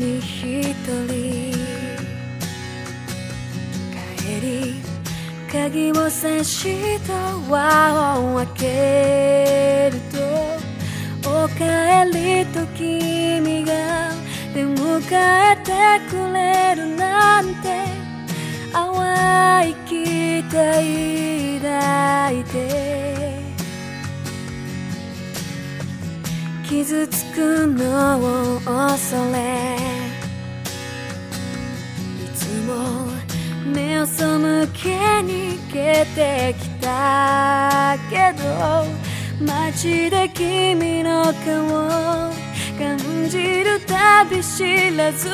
に一人。帰り鍵を差しドアを開けるとおかえりと君が出迎えてくれるなんて淡い期待抱いて傷つくのを恐れを背けに消えてきたけど街で君の顔感じるたび知らず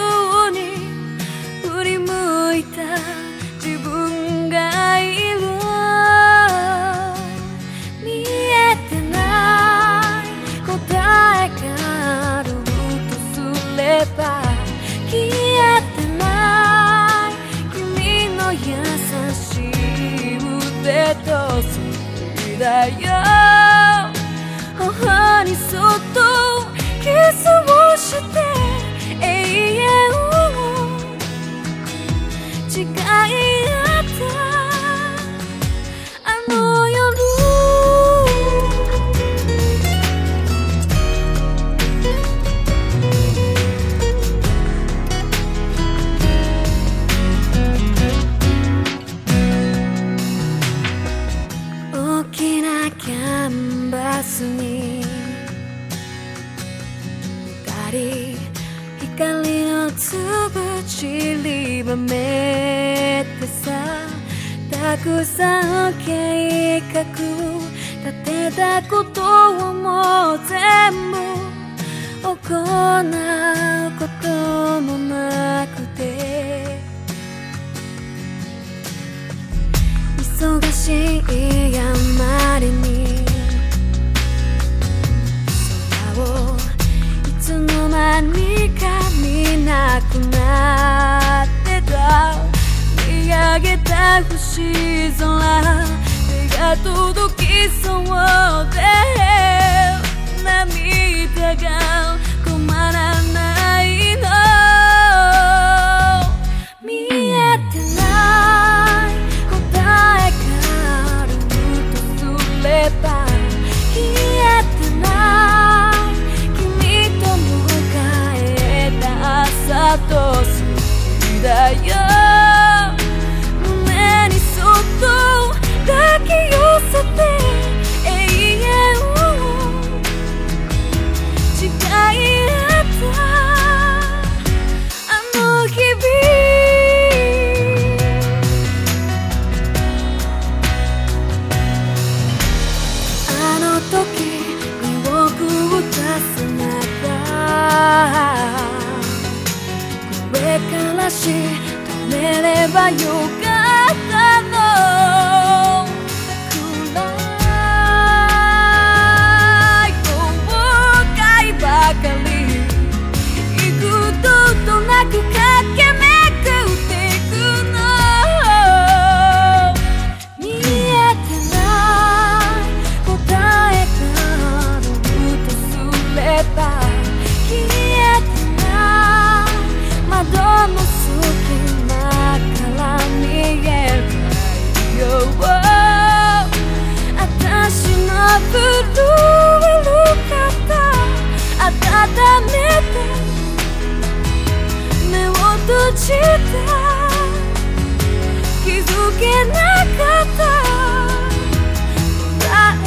に振り向い腕と好きだよ。母にそっとキスをして永遠光の粒散りばめてさたくさん計画立てたことをもう全部行うこともなくて忙しいあまりにげた星空手が届きそうこれからし止めればよかったの私の震える肩温めて。目を閉じて。気づけなかった。答え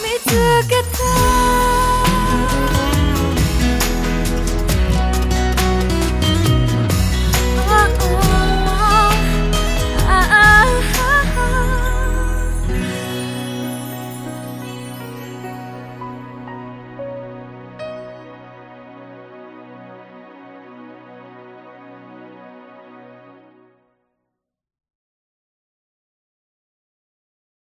見つけた。